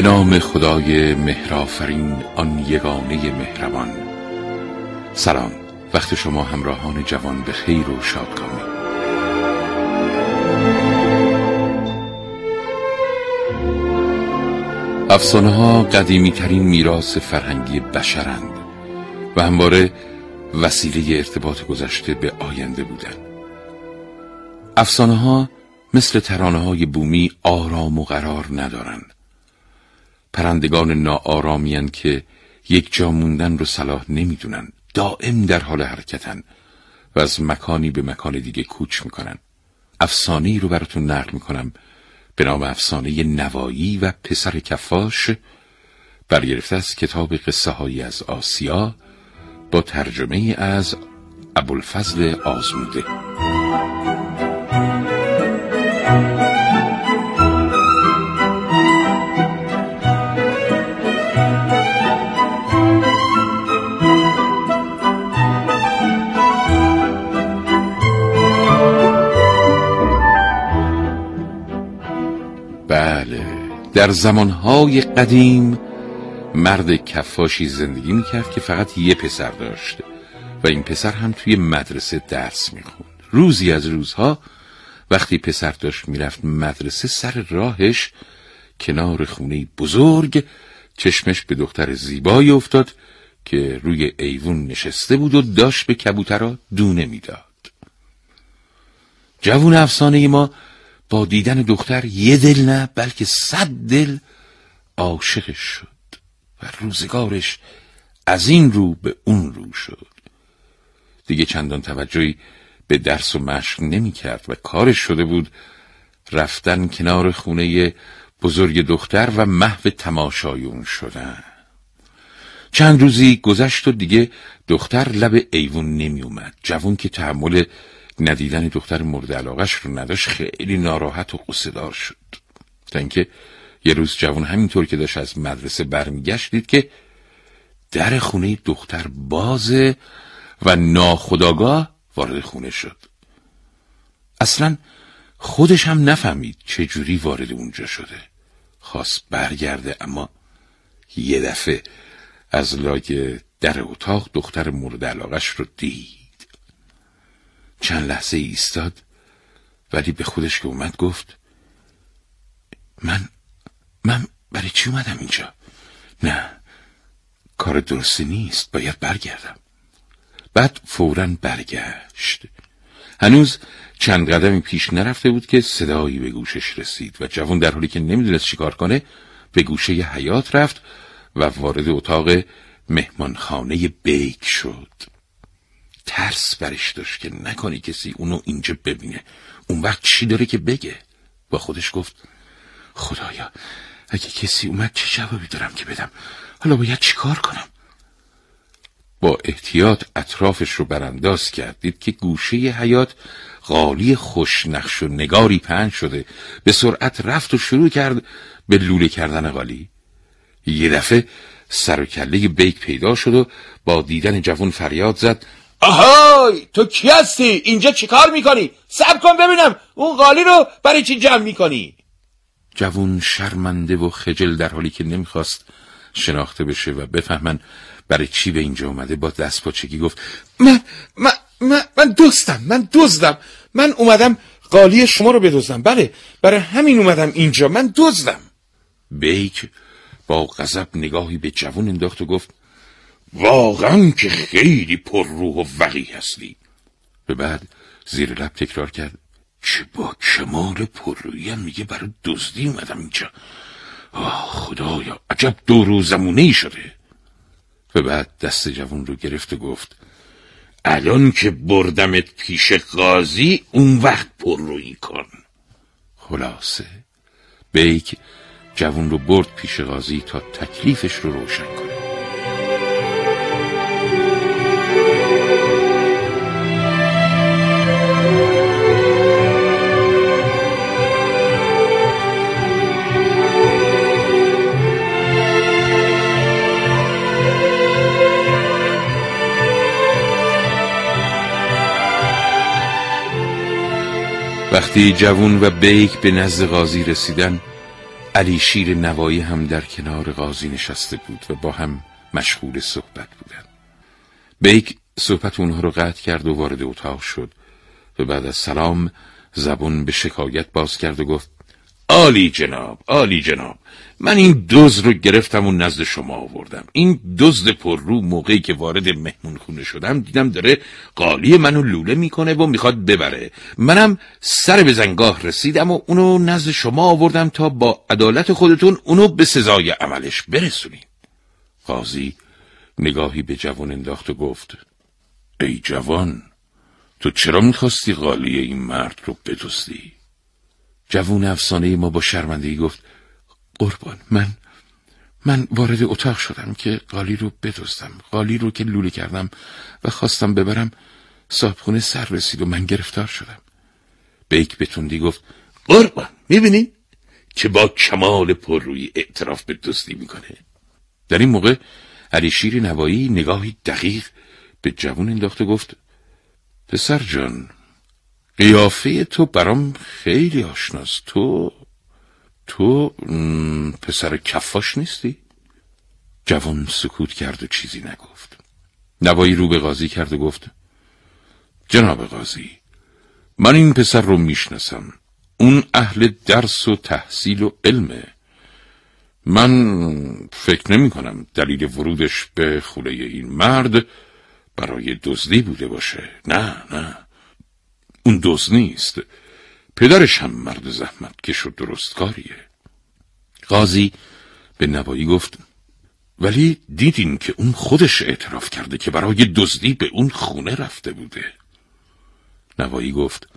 به نام خدای مهرافرین آن یگانه مهربان سلام وقت شما همراهان جوان به خیر و شادکامی افسانه ها قدیمی ترین میراث فرهنگی بشرند و همواره وسیله ارتباط گذشته به آینده بودند. افسانه ها مثل ترانه های بومی آرام و قرار ندارند. پرندگان ناآرامین که یک جا موندن رو صلاح نمی‌دونن. دائم در حال حرکتن و از مکانی به مکان دیگه کوچ می‌کنن. افسانه رو براتون نقل می‌کنم به نام افسانه نوایی و پسر کفاش. برگرفته از کتاب قصه هایی از آسیا با ترجمه از ابوالفضل آزموده. در زمانهای قدیم مرد کفاشی زندگی می‌کرد که فقط یه پسر داشت و این پسر هم توی مدرسه درس می‌خوند. روزی از روزها وقتی پسر داشت می‌رفت مدرسه سر راهش کنار خونه بزرگ چشمش به دختر زیبایی افتاد که روی ایوون نشسته بود و داشت به کبوترا دونه می‌داد. جوون افسانه ما با دیدن دختر یه دل نه بلکه صد دل عاشقش شد و روزگارش از این رو به اون رو شد. دیگه چندان توجهی به درس و مشق نمی کرد و کارش شده بود رفتن کنار خونه بزرگ دختر و محو تماشای اون شدن. چند روزی گذشت و دیگه دختر لب ایوون نمی اومد. جوون که تحمل ندیدن دختر مورد علاقش رو نداشت خیلی ناراحت و قصدار شد. تا اینکه یه روز جوان همینطور که داشت از مدرسه برمیگشت دید که در خونه دختر بازه و ناخداگاه وارد خونه شد. اصلا خودش هم نفهمید چه جوری وارد اونجا شده. خواست برگرده اما یه دفعه از لای در اتاق دختر مورد علاقش رو دید. چند لحظه ایستاد ولی به خودش که اومد گفت من من برای چی اومدم اینجا؟ نه کار درستی نیست باید برگردم. بعد فورا برگشت. هنوز چند قدمی پیش نرفته بود که صدایی به گوشش رسید و جوان در حالی که نمی‌دونست چیکار کنه به گوشه حیات رفت و وارد اتاق مهمانخانه بیک شد. ترس برش داشت که نکنی کسی اونو اینجا ببینه. اون وقت چی داره که بگه؟ با خودش گفت خدایا اگه کسی اومد چه جوابی دارم که بدم؟ حالا باید چیکار کنم؟ با احتیاط اطرافش رو برانداز کردید که گوشه حیات قالی خوشنقش و نگاری پنج شده. به سرعت رفت و شروع کرد به لوله کردن قالی یه دفعه سر و کله بیک پیدا شد و با دیدن جوان فریاد زد. آهای تو کی هستی؟ اینجا چیکار می‌کنی؟ سب کن ببینم اون قالی رو برای چی جمع می‌کنی؟ جوون شرمنده و خجل در حالی که نمی‌خواست شناخته بشه و بفهمن برای چی به اینجا اومده با دست پاچگی گفت من من من, من دوستم من دزدم. من اومدم قالی شما رو بدزدم. بله برای همین اومدم اینجا. من دزدم. بیک با غضب نگاهی به جوون انداخت و گفت واقعا که خیلی پر روح و وقی هستی. به بعد زیر لب تکرار کرد. چه با کمال پررویی میگه برای دزدی اومدم اینجا. آه خدایا عجب دو روزمونه ای شده. و بعد دست جوان رو گرفت و گفت الان که بردمت پیش قاضی اون وقت پررویی کن. خلاصه بیک جوان رو برد پیش قاضی تا تکلیفش رو روشن کنه. وقتی جوون و بیک به نزد قاضی رسیدن علی شیر نوایی هم در کنار قاضی نشسته بود و با هم مشغول صحبت بودن بیک صحبت اونها رو قطع کرد و وارد اتاق شد و بعد از سلام زبون به شکایت باز کرد و گفت عالی جناب عالی جناب. من این دوز رو گرفتم و نزد شما آوردم. این دزد پر رو موقعی که وارد مهمون خونه شدم دیدم داره قالی منو لوله می‌کنه و می‌خواد ببره. منم سر به زنگاه رسیدم و اونو نزد شما آوردم تا با عدالت خودتون اونو به سزای عملش برسونیم قاضی نگاهی به جوان انداخت و گفت ای جوان تو چرا می‌خواستی قالی این مرد رو بدزدی؟ جوون افسانه ما با شرمندگی گفت قربان من من وارد اتاق شدم که قالی رو بدزدم. قالی رو که لوله کردم و خواستم ببرم صاحبخونه سر رسید و من گرفتار شدم. بیک به تندی گفت قربان می‌بینی؟ که با کمال پر روی اعتراف به دزدی می‌کنه. در این موقع علی شیر نوایی نگاهی دقیق به جوون انداخت و گفت پسر جان قیافه تو برام خیلی آشناست. تو تو پسر کفاش نیستی؟ جوان سکوت کرد و چیزی نگفت. نوایی رو به قاضی کرد و گفت جناب قاضی من این پسر رو می‌شناسم. اون اهل درس و تحصیل و علمه. من فکر نمی کنم دلیل ورودش به خوله این مرد برای دزدی بوده باشه. نه نه. اون دوز نیست. پدرش هم مرد زحمت کش و درستکاریه قاضی به نوایی گفت ولی دیدین که اون خودش اعتراف کرده که برای دزدی به اون خونه رفته بوده. نوایی گفت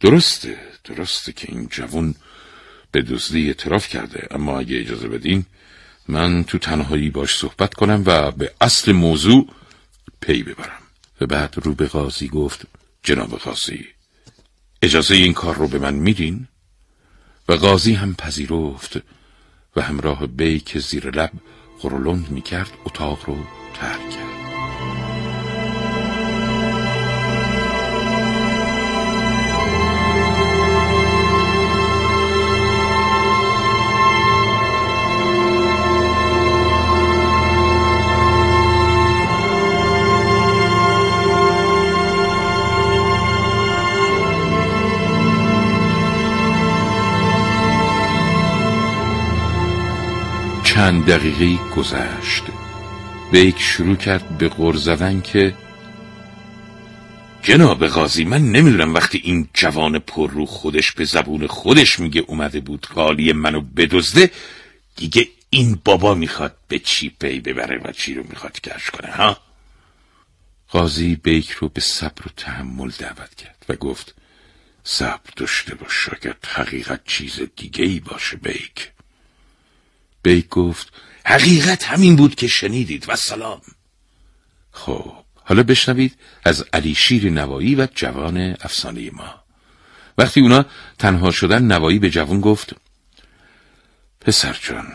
درسته درسته که این جوون به دزدی اعتراف کرده اما اگه اجازه بدین من تو تنهایی باش صحبت کنم و به اصل موضوع پی ببرم. و بعد رو به قاضی گفت جناب قاضی اجازه این کار رو به من میدین؟ و قاضی هم پذیرفت و همراه بی که زیر لب قرولند می‌کرد اتاق رو ترک کرد چند دقیقه گذشت. بیک شروع کرد به غر زدن که جناب قاضی من نمی‌دونم وقتی این جوان پر رو خودش به زبون خودش میگه اومده بود قالی منو بدزده دیگه این بابا می‌خواد به چی پی ببره و چی رو می‌خواد کش کنه ها؟ قاضی بیک رو به صبر و تحمل دعوت کرد و گفت صبر داشته باش شاید حقیقت چیز دیگه ای باشه بیک. بیک گفت حقیقت همین بود که شنیدید و سلام خب حالا بشنوید از علی شیر نوایی و جوان افسانه ما. وقتی اونا تنها شدن نوایی به جوان گفت پسر جان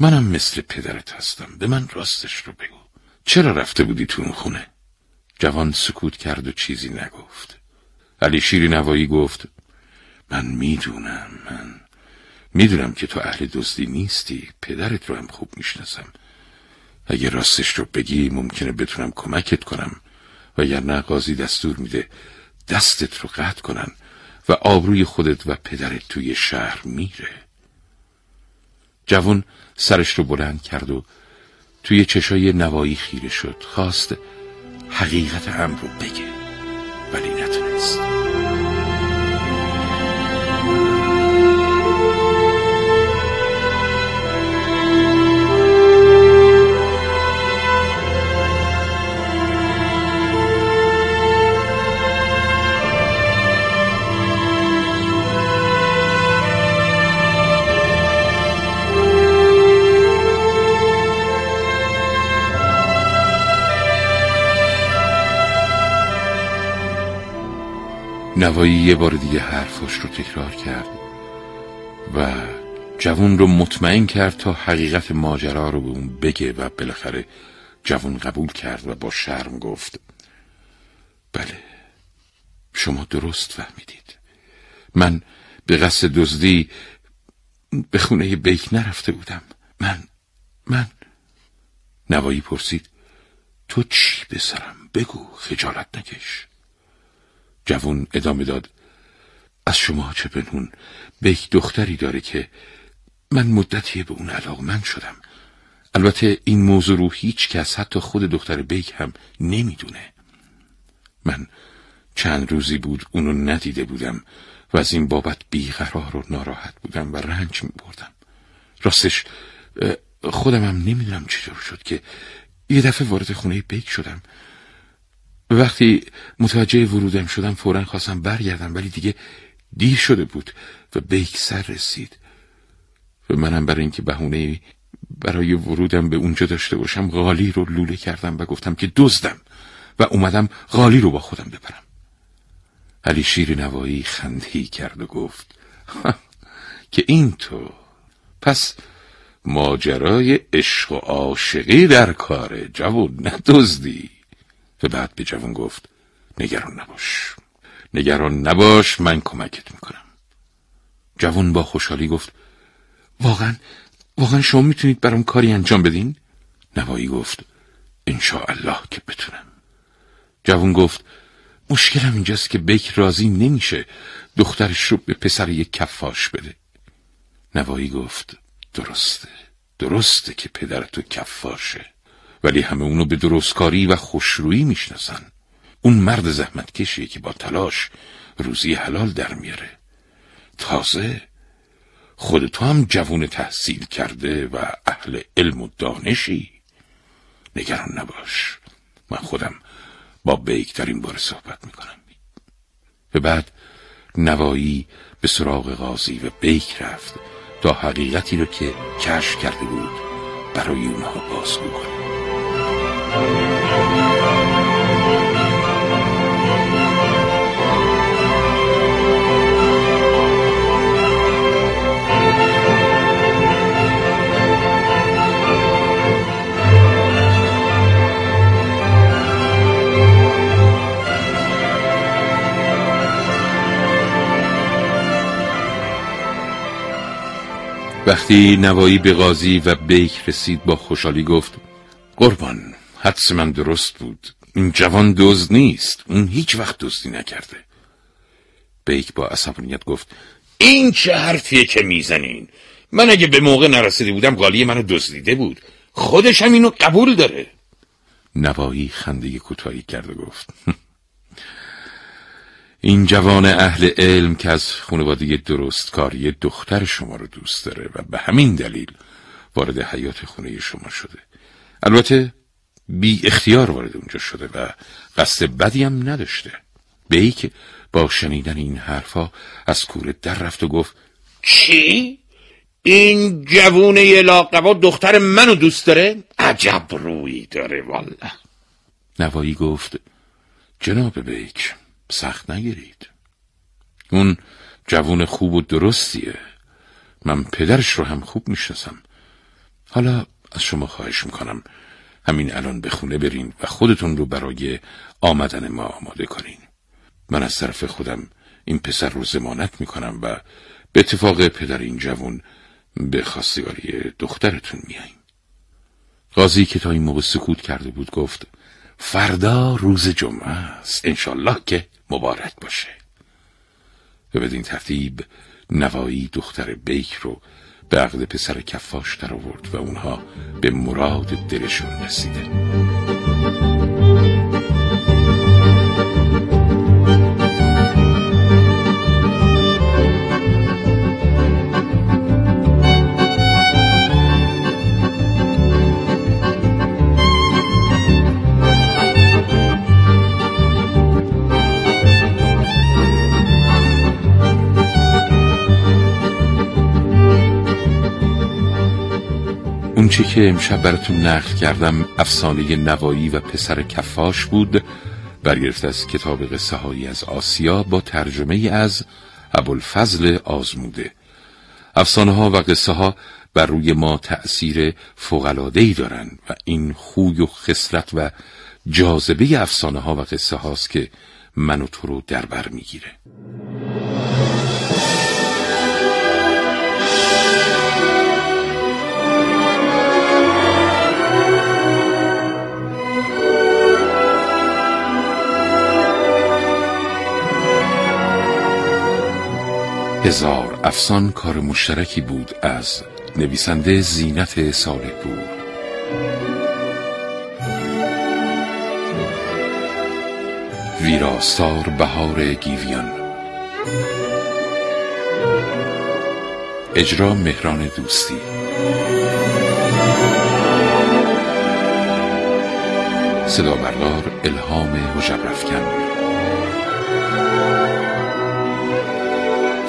منم مثل پدرت هستم به من راستش رو بگو. چرا رفته بودی تو اون خونه؟ جوان سکوت کرد و چیزی نگفت. علی شیر نوایی گفت من می‌دونم من می‌دونم که تو اهل دزدی نیستی. پدرت رو هم خوب می‌شناسم. اگه راستش رو بگی ممکنه بتونم کمکت کنم. و نه قاضی دستور میده دستت رو قطع کنن و آبروی خودت و پدرت توی شهر میره. جوان سرش رو بلند کرد و توی چشای نوایی خیره شد. خواست حقیقت هم رو بگه ولی نتونست. نوایی یه بار دیگه حرفاش رو تکرار کرد و جوون رو مطمئن کرد تا حقیقت ماجرا رو به اون بگه و بالاخره جوون قبول کرد و با شرم گفت بله شما درست فهمیدید. من به قصد دزدی به خونه بیک نرفته بودم. من من. نوایی پرسید تو چی بسرم بگو خجالت نکش. جوون ادامه داد. از شما چه بنون بیک دختری داره که من مدتی به اون من شدم. البته این موضوع رو هیچ کس حتی خود دختر بیک هم نمی‌دونه. من چند روزی بود اونو ندیده بودم و از این بابت بیقرار و ناراحت بودم و رنج می بردم راستش خودم هم نمی‌دونم چطور شد که یه دفعه وارد خونه بیک شدم. وقتی متوجه ورودم شدم فورا خواستم برگردم ولی دیگه دیر شده بود و بیک سر رسید. و منم برای اینکه بهونه برای ورودم به اونجا داشته باشم غالی رو لوله کردم و گفتم که دزدم و اومدم غالی رو با خودم ببرم علی شیر نوایی خندی کرد و گفت که این تو. پس ماجرای عشق و عاشقی در کاره جوون ندزدی و بعد به جوون گفت نگران نباش. نگران نباش من کمکت می‌کنم. جوون با خوشحالی گفت واقعا واقعا شما می‌تونید برام کاری انجام بدین؟ نوایی گفت الله که بتونم. جوون گفت مشکلم اینجاست که بیک راضی نمیشه دخترش رو به پسر یک کفاش بده. نوایی گفت درسته درسته که پدر تو کفاشه. ولی همه اونو به درستکاری و خوشرویی می‌شناسن. اون مرد زحمتکشیه که با تلاش روزی حلال در میاره. تازه خود تو هم جوون تحصیل کرده و اهل علم و دانشی. نگران نباش. من خودم با بیک در این باره صحبت می‌کنم. و بعد نوایی به سراغ قاضی و بیک رفت تا حقیقتی رو که کشف کرده بود برای اونها بازگو کنه. وقتی نوایی به قاضی و بیک رسید با خوشحالی گفت قربان. حدس من درست بود. این جوان دوز نیست. اون هیچ وقت دزدی نکرده. بیک با عصبانیت گفت این چه حرفیه که می‌زنین؟ من اگه به موقع نرسیده بودم قالی منو دزدیده بود. خودش هم اینو قبول داره. نوایی خنده کوتاهی کرد و گفت این جوان اهل علم که از خانواده درست کاری دختر شما رو دوست داره و به همین دلیل وارد حیات خونه شما شده. البته بی اختیار وارد اونجا شده و قصد بدی هم نداشته. بیک با شنیدن این حرفا از کوره در رفت و گفت چی؟ این جوونه لاقبا دختر منو دوست داره؟ عجب روی داره والله. نوایی گفت جناب بیک سخت نگیرید. اون جوون خوب و درستیه. من پدرش رو هم خوب می‌شناسم. حالا از شما خواهش می‌کنم. همین الان به خونه برین و خودتون رو برای آمدن ما آماده کنین. من از طرف خودم این پسر رو زمانت می‌کنم و به اتفاق پدر این جوون به خواستگاری دخترتون میاییم قاضی که تا این موقع سکوت کرده بود گفت فردا روز جمعه است. انشالله که مبارک باشه. و بدین ترتیب نوایی دختر بیک رو به عقد پسر کفاش در آورد و اونها به مراد دلشون رسیدن. اونچه که امشب براتون نقل کردم افسانه نوایی و پسر کفاش بود برگرفت از کتاب قصه هایی از آسیا با ترجمه از ابوالفضل آزموده. افسانه ها و قصه ها بر روی ما تأثیر فوقلادهی دارند و این خوی و خسرت و جاذبه افسانه ها و قصه هاست که من و تو رو در بر می‌گیره. هزار افسان کار مشترکی بود از نویسنده زینت صالح پور. ویراستار بهار گیویان. اجرا مهران دوستی. صدا بردار الهام حجبرفکن